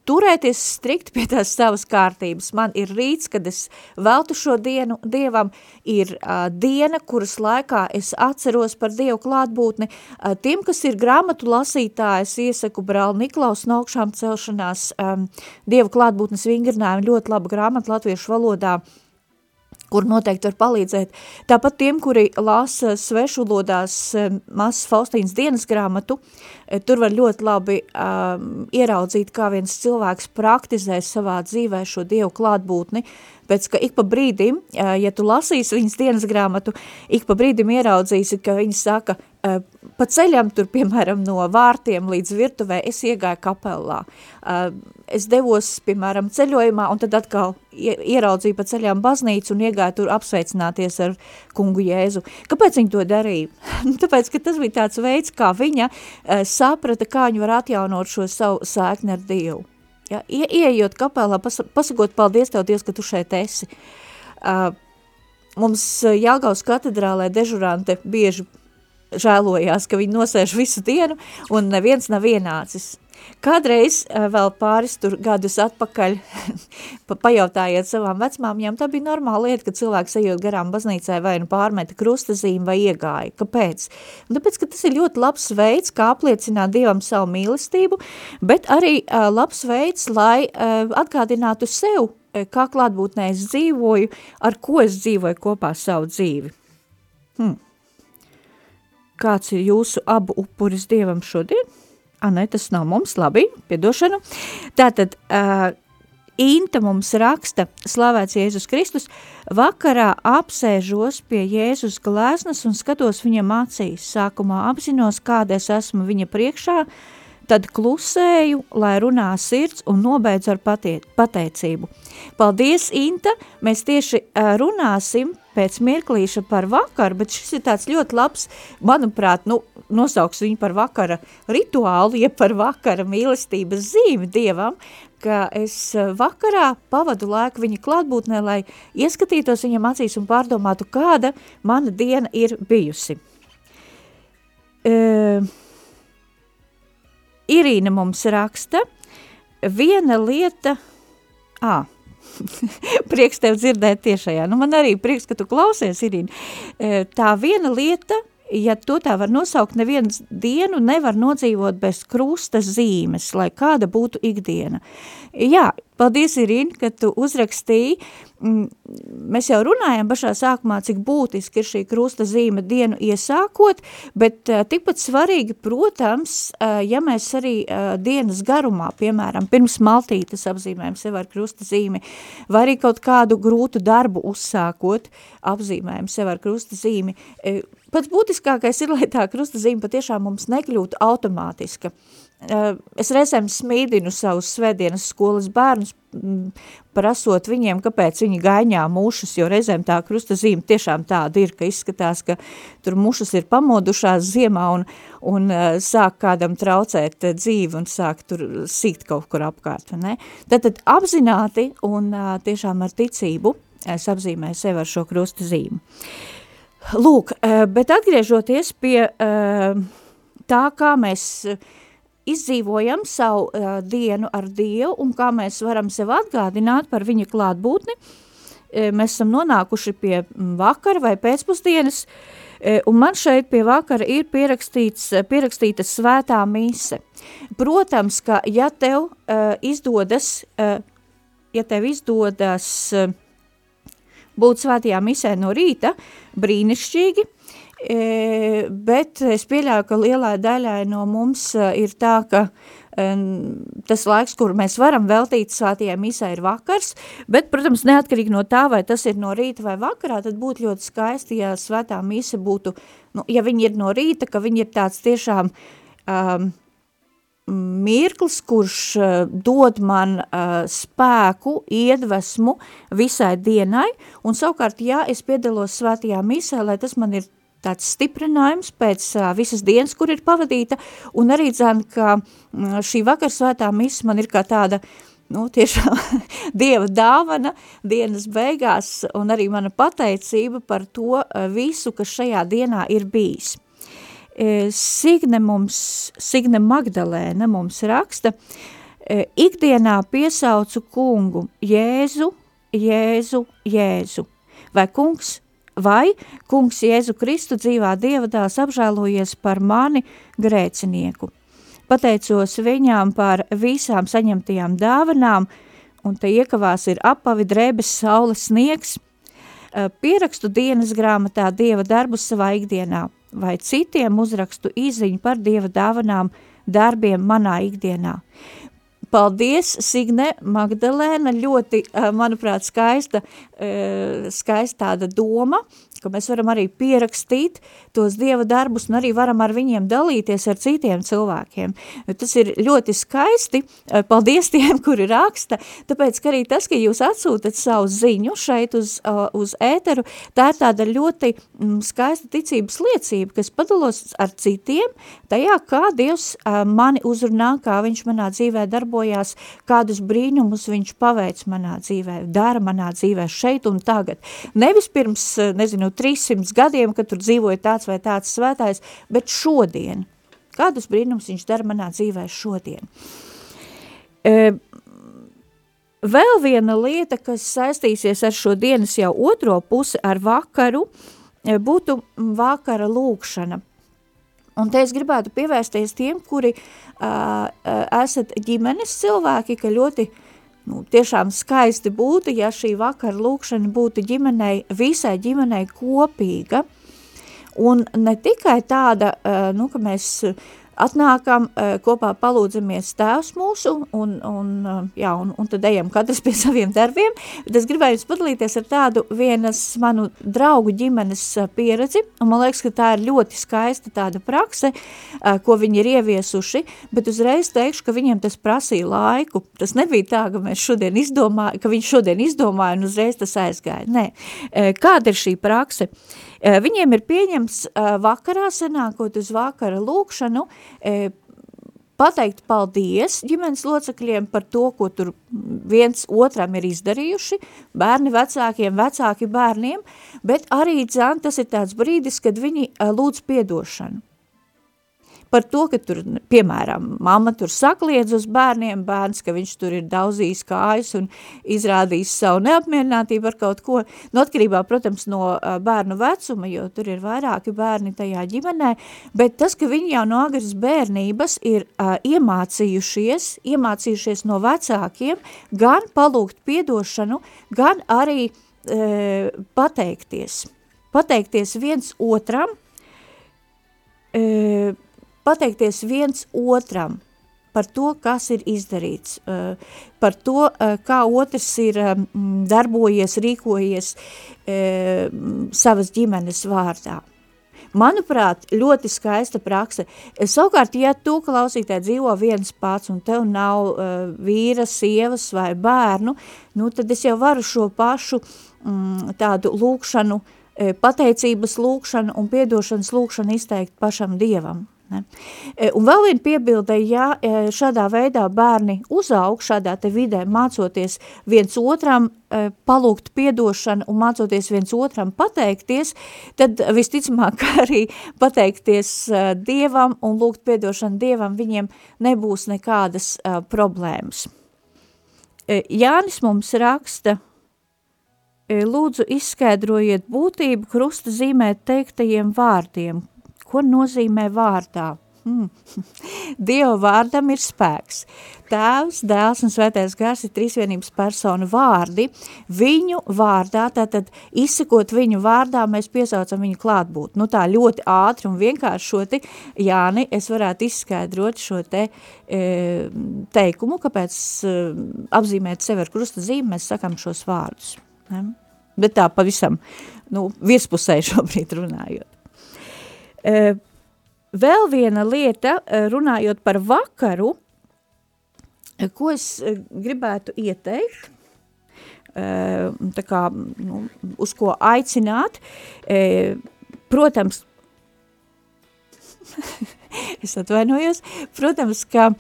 turēties strikt pie tās savas kārtības. Man ir rīts, kad es veltu šo dienu Dievam, ir uh, diena, kuras laikā es atceros par Dievu klātbūtni. Uh, tiem, kas ir grāmatu lasītājs, iesaku brāli Niklaus no augšām celšanās um, Dievu klātbūtnes vingrinājumu, ļoti laba grāmata latviešu valodā, kur noteikti var palīdzēt. Tāpat tiem, kuri lasa svešulodās mazas Faustīnas dienas grāmatu, tur var ļoti labi um, ieraudzīt, kā viens cilvēks praktizē savā dzīvē šo Dievu klātbūtni, pēc ka ik pa brīdim, ja tu lasīsi viņas dienas grāmatu, ik pa brīdim ieraudzīsi, ka viņa saka, pa ceļam tur, piemēram, no vārtiem līdz virtuvē, es iegāju kapellā. Es devos, piemēram, ceļojumā un tad atkal ieraudzīju pa ceļām baznīcu un iegāju tur apsveicināties ar kungu Jēzu. Kāpēc viņa to darīja? Tāpēc, ka tas bija tāds veids, kā viņa saprata, kā viņa var atjaunot šo savu sēkni ar Dievu. Ja, ie, ieejot kapelā, pas, pasakot paldies Tev, Dievs, ka Tu šeit esi. Uh, mums Jāgaus katedrālē dežurante bieži žēlojās, ka viņi nosēž visu dienu un neviens nav ienācis. Kādreiz vēl pāris tur gadus atpakaļ pajautājiet savām vecmāmjām, tā bija normāla lieta, ka cilvēks ejot garām baznīcai vai nu pārmeta krustazīmi vai iegāja. Kāpēc? Tāpēc, ka tas ir ļoti labs veids, kā apliecināt Dievam savu mīlestību, bet arī uh, labs veids, lai uh, atgādinātu sev, kā klātbūtnē es dzīvoju, ar ko es dzīvoju kopā savu dzīvi. Hmm. Kāds ir jūsu abu upuris Dievam šodien? A, ne, tas nav mums, labi, piedošanu. Tātad, uh, Inta mums raksta, slavēts Jēzus Kristus, vakarā apsēžos pie Jēzus glēznas un skatos viņam acīs. Sākumā apzinos, kāda es esmu viņa priekšā, tad klusēju, lai runā sirds un nobeidz ar patie, pateicību. Paldies, Inta! Mēs tieši runāsim pēc mirklīša par vakaru, bet šis ir tāds ļoti labs, manuprāt, nu, nosauks viņu par vakara rituālu, ja par vakara mīlestības zīmi Dievam, ka es eh, vakarā pavadu laiku viņa klātbūtnē, lai ieskatītos viņam acīs un pārdomātu, kāda mana diena ir bijusi. Uh, Irīna mums raksta, viena lieta, ā, prieks tev dzirdēt tiešajā. Nu, man arī prieks, ka tu klausies, Irīna. Tā viena lieta, ja to tā var nosaukt, neviens dienu nevar nodzīvot bez krusta zīmes, lai kāda būtu ikdiena. Jā, paldies, Irīna, ka tu uzrakstīji. Mm, mēs jau runājam pašā sākumā, cik būtiski ir šī krusta zīme dienu iesākot, bet tikpat svarīgi, protams, ja mēs arī dienas garumā, piemēram, pirms maltītes apzīmējam sev ar krusta zīmi, vai arī kaut kādu grūtu darbu uzsākot, apzīmējam sev ar krusta zīmi, Pats būtiskākais ir, lai tā krustazīme patiešām mums nekļūtu automātiska. Es reizēm smīdinu savus svētdienas skolas bērnus, prasot viņiem, kāpēc viņi gaiņā mušas, jo reizēm tā krustazīme tiešām tāda ir, ka izskatās, ka tur mušas ir pamodušās ziemā un, un sāk kādam traucēt dzīvi un sāk tur sīkt kaut kur apkārt. Ne? Tad, tad apzināti un tiešām ar ticību es apzīmēju sev ar šo krustazīmu. Uh, Lūk, eh, bet atgriežoties pie eh, tā, kā mēs izdzīvojam savu dienu ar Dievu un kā mēs varam sev atgādināt par viņa klātbūtni, mēs esam nonākuši pie mm, vakara vai pēcpusdienas, un man šeit pie vakara ir pierakstīts, pierakstīta svētā mise. Protams, ka ja tev izdodas, ja tev izdodas uh, būt svētajā misē no rīta, brīnišķīgi, e, bet es pieļauju, ka lielā daļai no mums e, ir tā, ka e, tas laiks, kur mēs varam veltīt svētajā misē ir vakars, bet, protams, neatkarīgi no tā, vai tas ir no rīta vai vakarā, tad būtu ļoti skaisti, ja svētā mise būtu, nu, ja viņi ir no rīta, ka viņi ir tāds tiešām um, mirklis, kurš uh, dod man uh, spēku, iedvesmu visai dienai, un savukārt, ja es piedalos svētajā misē, lai tas man ir tāds stiprinājums pēc uh, visas dienas, kur ir pavadīta, un arī dzēn, ka uh, šī vakarsvētā misa man ir kā tāda, nu, tiešām Dieva dāvana dienas beigās, un arī mana pateicība par to uh, visu, kas šajā dienā ir bijis. E, Signe mums, Signe Magdalēna mums raksta, e, ikdienā piesaucu kungu Jēzu, Jēzu, Jēzu. Vai kungs, vai kungs Jēzu Kristu dzīvā dievadās apžēlojies par mani grēcinieku. Pateicos viņām par visām saņemtajām dāvanām, un te iekavās ir apavi drēbes saules sniegs, e, pierakstu dienas grāmatā dieva darbus savā ikdienā – vai citiem uzrakstu izziņu par Dieva dāvanām darbiem manā ikdienā. Paldies, Signe Magdalēna, ļoti, eh, manuprāt, skaista, eh, skaista tāda doma, ka mēs varam arī pierakstīt tos Dieva darbus un arī varam ar viņiem dalīties ar citiem cilvēkiem. Tas ir ļoti skaisti, paldies tiem, kuri raksta, tāpēc, ka arī tas, ka jūs atsūtat savu ziņu šeit uz, uz ēteru, tā ir tāda ļoti mm, skaista ticības liecība, kas padalos ar citiem, tajā, kā Dievs mani uzrunā, kā viņš manā dzīvē darbojās, kādus brīnumus viņš paveic manā dzīvē, dara manā dzīvē šeit un tagad. Nevis pirms, nezinu, 300 gadiem, kad tur dzīvoja tāds vai tāds svētājs, bet šodien. Kādus brīnums viņš dara manā dzīvē šodien? E, vēl viena lieta, kas saistīsies ar šo dienas jau otro pusi, ar vakaru, e, būtu vakara lūkšana. Un te es gribētu pievērsties tiem, kuri uh, esat ģimenes cilvēki, ka ļoti nu, tiešām skaisti būtu, ja šī vakara lūkšana būtu ģimenei, visai ģimenei kopīga. Un ne tikai tāda, uh, nu, ka mēs atnākam, eh, kopā palūdzamies tēvs mūsu, un, un, eh, jā, un, un tad ejam katrs pie saviem darbiem, bet es gribēju jums padalīties ar tādu vienas manu draugu ģimenes eh, pieredzi, un man liekas, ka tā ir ļoti skaista tāda prakse, ko viņi ir ieviesuši, bet uzreiz teikšu, ka viņiem tas prasīja laiku, tas nebija tā, ka mēs šodien izdomājam, ka viņi šodien izdomāja un uzreiz tas aizgāja, nē. Kāda ir šī prakse? Viņiem ir pieņems vakarā, sanākot uz vakara lūkšanu, pateikt paldies ģimenes locekļiem par to, ko tur viens otram ir izdarījuši, bērni vecākiem, vecāki bērniem, bet arī, dzan, tas ir tāds brīdis, kad viņi lūdz piedošanu par to, ka tur, piemēram, mamma tur sakliedz uz bērniem, bērns, ka viņš tur ir daudzījis kājas un izrādījis savu neapmierinātību ar kaut ko, no nu, atkarībā, protams, no bērnu vecuma, jo tur ir vairāki bērni tajā ģimenē, bet tas, ka viņi jau no agras bērnības ir uh, iemācījušies, iemācījušies no vecākiem, gan palūgt piedošanu, gan arī uh, pateikties. Pateikties viens otram, uh, pateikties viens otram par to, kas ir izdarīts, eh, par to, eh, kā otrs ir eh, darbojies, rīkojies savas ģimenes vārdā. Manuprāt, ļoti skaista prakse. Savukārt, ja tu klausītāji dzīvo viens pats un tev nav uh, vīra, sievas vai bērnu, nu, tad es jau varu šo pašu mm, tādu lūkšanu, pateicības lūkšanu un piedošanas lūkšanu izteikt pašam Dievam. Ne? E, un vēl viena piebilde, ja e, šādā veidā bērni uzaug šādā te vidē, mācoties viens otram e, palūgt piedošanu un mācoties viens otram pateikties, tad visticamāk arī pateikties Dievam un lūgt piedošanu Dievam, viņiem nebūs nekādas problēmas. Jānis mums raksta, lūdzu izskaidrojiet būtību krusta zīmē teiktajiem vārdiem, Ko nozīmē vārdā? Hmm. Dieva vārdam ir spēks. Tēvs, dēls un svētais gars ir trīsvienības personu vārdi. Viņu vārdā, tātad izsakot viņu vārdā, mēs piesaucam viņu klātbūt. Nu tā ļoti ātri un vienkāršoti, Jāni, es varētu izskaidrot šo te e, teikumu, kāpēc e, apzīmēt sevi ar krusta zīmi, mēs sakam šos vārdus. Ne? Bet tā pavisam, nu, virspusē šobrīd runājot. Vēl viena lieta, runājot par vakaru, ko es gribētu ieteikt, tā kā, nu, uz ko aicināt, protams, es atvainojos, protams, ka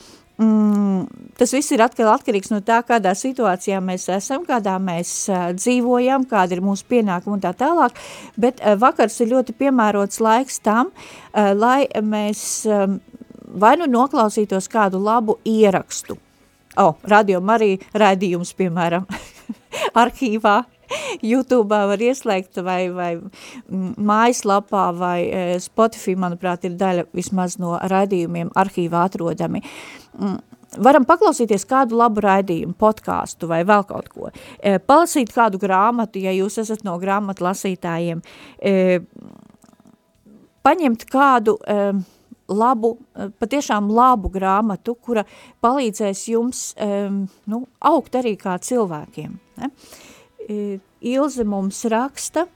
mm, tas viss ir atkal atkarīgs no tā, kādā situācijā mēs esam, kādā mēs uh, dzīvojam, kāda ir mūsu pienākuma un tā tālāk, bet uh, vakars ir ļoti piemērots laiks tam, uh, lai mēs um, vai nu noklausītos kādu labu ierakstu. O, oh, radio arī raidījums, piemēram, arhīvā, YouTube var ieslēgt vai, vai mājaslapā vai Spotify, manuprāt, ir daļa vismaz no raidījumiem arhīvā atrodami. Varam paklausīties kādu labu raidījumu, podkāstu vai vēl kaut ko. E, palasīt kādu grāmatu, ja jūs esat no grāmatu lasītājiem. E, paņemt kādu e, labu, patiešām labu grāmatu, kura palīdzēs jums nu, augt arī kā cilvēkiem. Ne? Ilze mums raksta –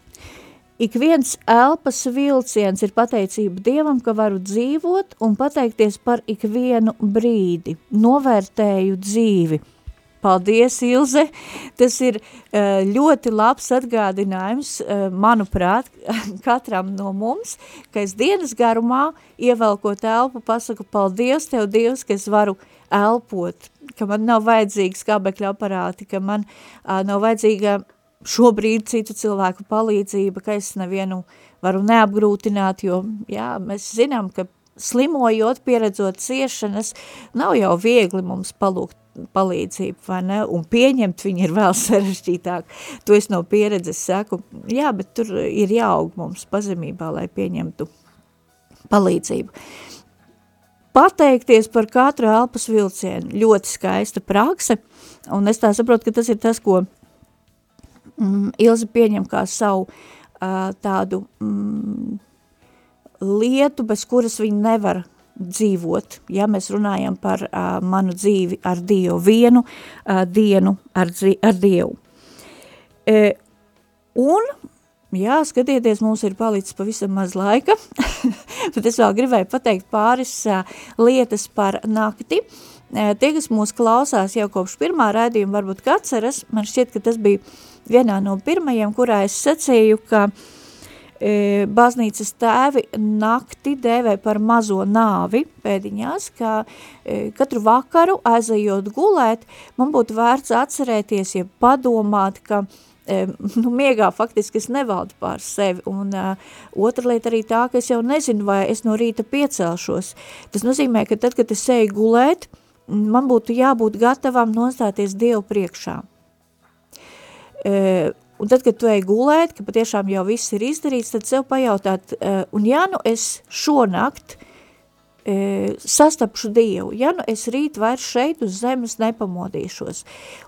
Ik viens elpas vilciens ir pateicība Dievam, ka varu dzīvot un pateikties par ikvienu brīdi. Novērtēju dzīvi. Paldies, Ilze! Tas ir eh, ļoti labs atgādinājums, eh, manuprāt, katram no mums, ka es dienas garumā ievelkot elpu pasaku paldies Tev, Dievs, ka es varu elpot, ka man nav vajadzīgs skābekļa aparāti, ka man uh, nav vajadzīga šobrīd citu cilvēku palīdzība, ka es nevienu varu neapgrūtināt, jo jā, mēs zinām, ka slimojot, pieredzot ciešanas, nav jau viegli mums palūgt palīdzību, vai ne, un pieņemt viņu ir vēl sarežģītāk. To es no pieredzes saku, jā, bet tur ir jāaug mums pazemībā, lai pieņemtu palīdzību. Pateikties par katru elpas vilcienu, ļoti skaista prakse, un es tā saprotu, ka tas ir tas, ko mm, Ilze pieņem kā savu uh, tādu mm, lietu, bez kuras viņa nevar dzīvot, ja mēs runājam par uh, manu dzīvi ar Dievu, vienu uh, dienu ar, ar Dievu. E, un, jā, skatieties, mums ir palicis pavisam maz laika, bet es vēl gribēju pateikt pāris lietas par nakti. Tie, kas mūs klausās jau kopš pirmā rēdījuma, varbūt atceras, man šķiet, ka tas bija vienā no pirmajiem, kurā es sacīju, ka E, baznīcas tēvi nakti dēvē par mazo nāvi pēdiņās, ka e, katru vakaru aizejot gulēt, man būtu vērts atcerēties, ja padomāt, ka e, nu, miegā faktiski es nevaldu pār sevi, un uh, otra lieta arī tā, ka es jau nezinu, vai es no rīta piecelšos. Tas nozīmē, ka tad, kad es eju gulēt, man būtu jābūt gatavam nostāties Dievu priekšā. Uh, Un tad, kad tu ej gulēt, ka patiešām jau viss ir izdarīts, tad sev pajautāt, uh, un ja nu es šonakt sastapšu Dievu, ja nu es rīt vairs šeit uz zemes nepamodīšos,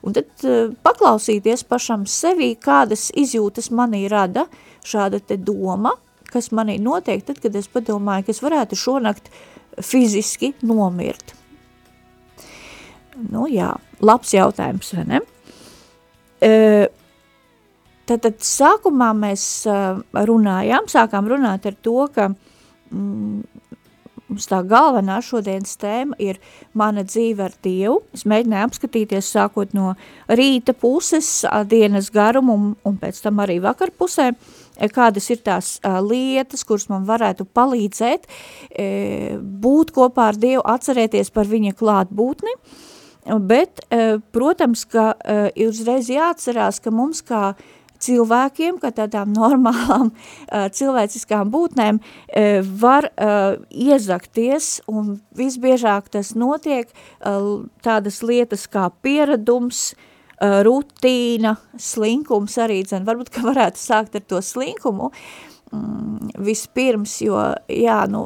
un tad uh, paklausīties pašam sevī, kādas izjūtas manī rada šāda te doma, kas manī notiek, tad, kad es padomāju, ka es varētu šonakt fiziski nomirt. Nu jā, labs jautājums, vai ne? Uh, Tad, tad sākumā mēs runājām, sākām runāt ar to, ka mm, mums tā galvenā šodienas tēma ir mana dzīve ar Dievu. Es mēģināju apskatīties sākot no rīta puses, dienas garumu un, un pēc tam arī vakar pusē, kādas ir tās lietas, kuras man varētu palīdzēt būt kopā ar Dievu, atcerēties par viņa klātbūtni, bet, protams, ka ir uzreiz jāatcerās, ka mums kā cilvēkiem, kā tādām normālām cilvēciskām būtnēm, var iezakties, un visbiežāk tas notiek tādas lietas kā pieredums, rutīna, slinkums arī, dzen, varbūt, ka varētu sākt ar to slinkumu mm, vispirms, jo, jā, nu,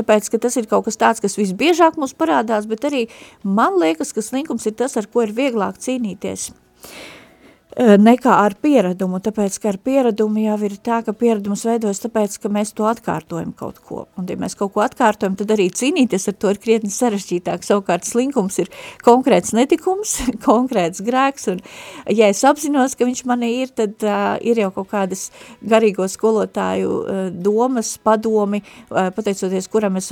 tāpēc, ka tas ir kaut kas tāds, kas visbiežāk mums parādās, bet arī man liekas, ka slinkums ir tas, ar ko ir vieglāk cīnīties. Uh, nekā ar pieradumu, tāpēc, ka ar pieradumu jau ir tā, ka pieradums veidojas tāpēc, ka mēs to atkārtojam kaut ko. Un, ja mēs kaut ko atkārtojam, tad arī cīnīties ar to ir krietni sarežģītāk. Savukārt slinkums ir konkrēts netikums, konkrēts grēks, un ja es apzinos, ka viņš manī ir, tad uh, ir jau kaut kādas garīgo skolotāju uh, domas, padomi, uh, pateicoties, kuram es,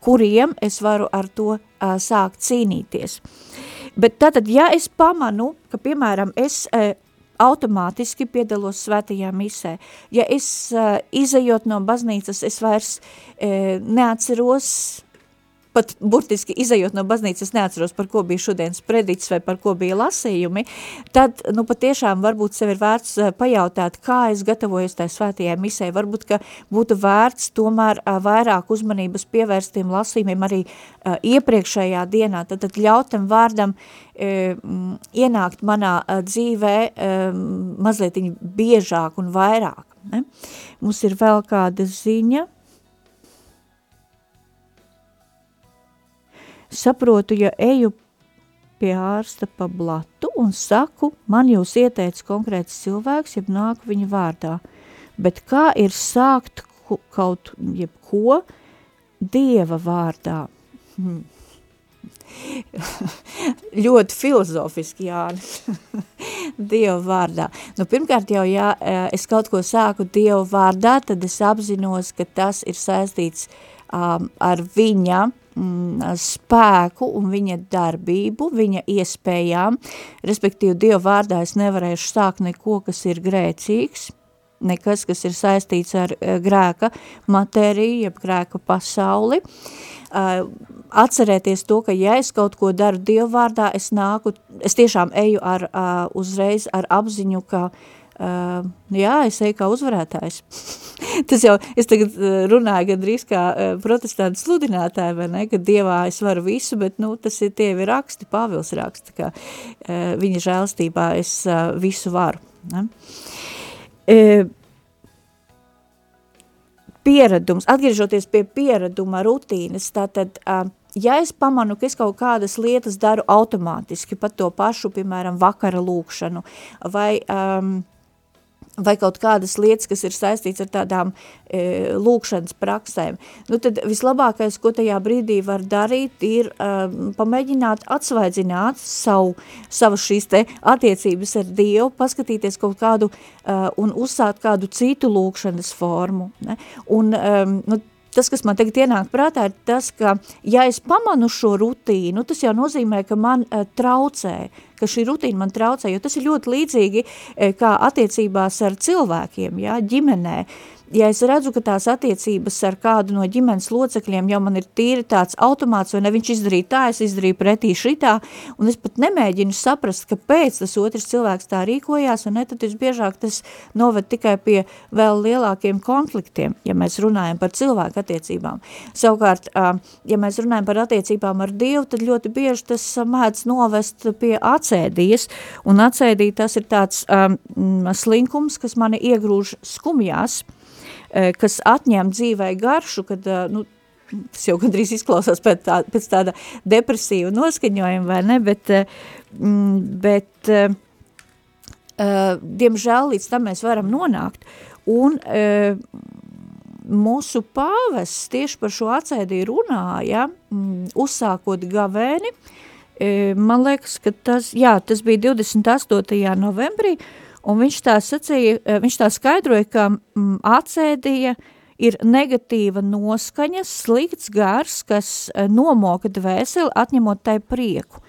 kuriem es varu ar to uh, sākt cīnīties. Bet tātad, ja es pamanu, ka, piemēram, es e, automātiski piedalos svētajā misē, ja es e, izejot no baznīcas, es vairs e, neatceros pat burtiski izējot no baznīcas, neatceros, par ko bija šodienas predits vai par ko bija lasījumi, tad, nu, patiešām varbūt sev ir vērts eh, pajautāt, kā es gatavojos tai svētajai misē, varbūt, ka būtu vērts tomēr eh, vairāk uzmanības pievērstiem lasījumiem arī uh, iepriekšējā dienā, tad, tad ļautam vārdam ienākt manā dzīvē mazliet biežāk un vairāk. Ne? Mums ir vēl kāda ziņa. Saprotu, ja eju pie ārsta pa blatu un saku, man jūs ieteica konkrēts cilvēks, jeb nāk viņa vārdā. Bet kā ir sākt kaut jebko Dieva vārdā? Hmm. ļoti filozofiski, Jāni, Dieva vārdā. Nu, pirmkārt jau, ja es kaut ko sāku Dieva vārdā, tad es apzinos, ka tas ir saistīts um, ar viņa spēku un viņa darbību, viņa iespējām, respektīvi Dieva vārdā es nevarēšu sākt neko, kas ir grēcīgs, nekas, kas ir saistīts ar uh, grēka matēriju, jeb grēka pasauli. Uh, atcerēties to, ka ja es kaut ko daru Dieva vārdā, es nāku, es tiešām eju ar, uh, uzreiz ar apziņu, ka uh, uh, jā, es eju kā uzvarētājs. Tas jau, es tagad runāju gandrīz kā uh, protestantu sludinātāji, vai ne, ka Dievā es varu visu, bet, nu, tas ir tie ir raksti, Pāvils raksta, ka uh, viņa žēlstībā es uh, visu varu. Ne? Uh, pieredums, atgriežoties pie piereduma rutīnas, tātad, ja es pamanu, ka es kaut kādas lietas daru automātiski, pat to pašu, piemēram, vakara lūkšanu, vai um, vai kaut kādas lietas, kas ir saistīts ar tādām e, lūkšanas praksēm, nu tad vislabākais, ko tajā brīdī var darīt, ir um, pamēģināt atsvaidzināt savu, savu šīs te attiecības ar Dievu, paskatīties kaut kādu uh, un uzsākt kādu citu lūkšanas formu. Ne? Un, um, nu, tas, kas man tagad ienāk prātā, ir tas, ka, ja es pamanu šo rutīnu, tas jau nozīmē, ka man uh, traucē, ka šī rutīna man traucē, jo tas ir ļoti līdzīgi uh, kā attiecībās ar cilvēkiem, jā, ģimenē. Uh, ja es redzu, ka tās attiecības ar kādu no ģimenes locekļiem jau man ir tīri tāds automāts, vai ne viņš izdarīja tā, es izdarīju pretī šitā, un es pat nemēģinu saprast, kāpēc tas otrs cilvēks tā rīkojās, un ne, tad visbiežāk tas noved tikai pie vēl lielākiem konfliktiem, ja mēs runājam par cilvēku attiecībām. Savukārt, ja mēs runājam par attiecībām ar Dievu, tad ļoti bieži tas mēdz novest pie acēdijas, un acēdija tas ir tāds um, slinkums, kas mani iegrūž skumjās, Eh, kas atņem dzīvai garšu, kad, eh, nu, tas jau gandrīz izklausās pēc, tā, pēc tāda depresīva noskaņojuma, vai ne, bet, eh, mm, bet diemžēl līdz tam mēs varam nonākt, un mūsu pāvests tieši par šo atsēdīju runāja, mm, uzsākot gavēni, man liekas, ka tas, jā, tas bija 28. novembrī, Un viņš tā sacīja, eh, viņš tā skaidroja, ka mm, atsēdīja ir negatīva noskaņa, slikts gars, kas eh, nomoka dvēseli, atņemot tai prieku.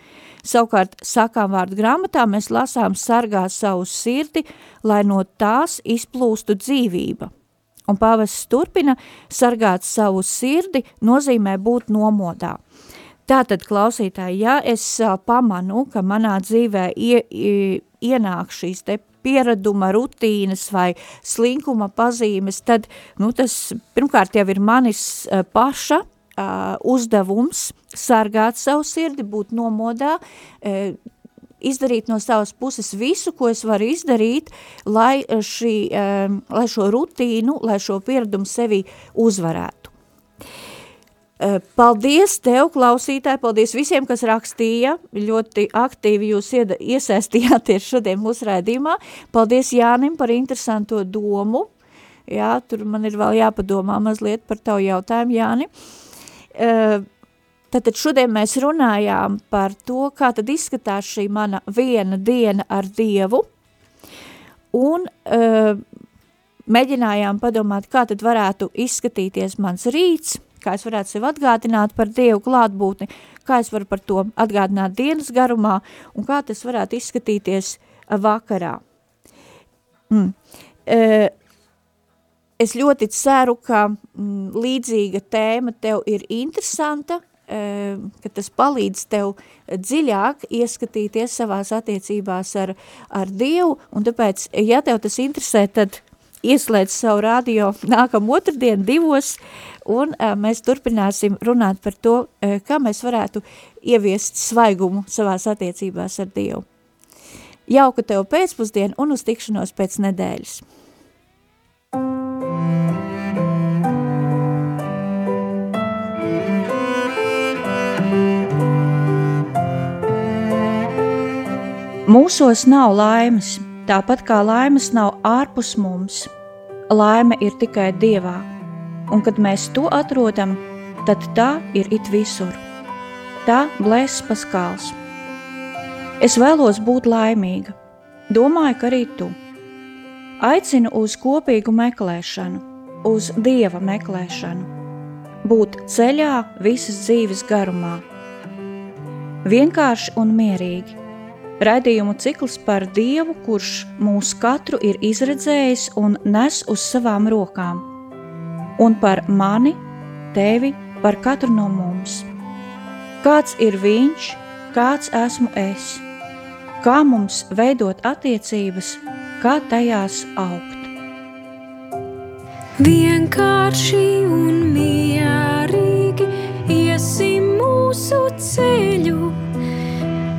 Savukārt, sakām vārdu grāmatā, mēs lasām sargā savu sirdi, lai no tās izplūstu dzīvība. Un pāvests turpina, sargāt savu sirdi nozīmē būt nomodā. Tātad, klausītāji, ja es pamanu, ka manā dzīvē ie, ie, ienāk šīs te piereduma, rutīnas vai slinkuma pazīmes, tad nu, tas pirmkārt jau ir manis uh, paša uh, uzdevums sargāt savu sirdi, būt nomodā, uh, izdarīt no savas puses visu, ko es varu izdarīt, lai, šī, um, lai šo rutīnu, lai šo pieredumu sevi uzvarētu. Eh, paldies tev, klausītāji, paldies visiem, kas rakstīja, ļoti aktīvi jūs iesaistījāties šodien mūsu raidījumā. Paldies Jānim par interesanto domu. Jā, tur man ir vēl jāpadomā mazliet par tavu jautājumu, Jāni. Tātad eh, šodien mēs runājām par to, kā tad izskatās šī mana viena diena ar Dievu, un uh, mēģinājām padomāt, kā tad varētu izskatīties mans rīts, kā es varētu sev atgādināt par Dievu klātbūtni, kā es varu par to atgādināt dienas garumā un kā tas varētu izskatīties vakarā. Mm. E, es ļoti ceru, ka mm, līdzīga tēma tev ir interesanta, e, ka tas palīdz tev dziļāk ieskatīties savās attiecībās ar, ar Dievu, un tāpēc, ja tev tas interesē, tad ieslēdz savu radio nākam otrdien divos, un mēs turpināsim runāt par to, kā mēs varētu ieviest svaigumu savās attiecībās ar Dievu. Jauka tev pēcpusdienu un uz tikšanos pēc nedēļas. Mūsos nav laimes, tāpat kā laimes nav ārpus mums. Laime ir tikai Dievā un kad mēs to atrodam, tad tā ir it visur. Tā blēs paskāls. Es vēlos būt laimīga, domāju, ka arī tu. Aicinu uz kopīgu meklēšanu, uz Dieva meklēšanu, būt ceļā visas dzīves garumā. Vienkārši un mierīgi. Raidījumu cikls par Dievu, kurš mūs katru ir izredzējis un nes uz savām rokām – un par mani, tevi, par katru no mums. Kāds ir viņš, kāds esmu es? Kā mums veidot attiecības, kā tajās augt. Vienkārši un mierīgi iesim mūsu ceļu,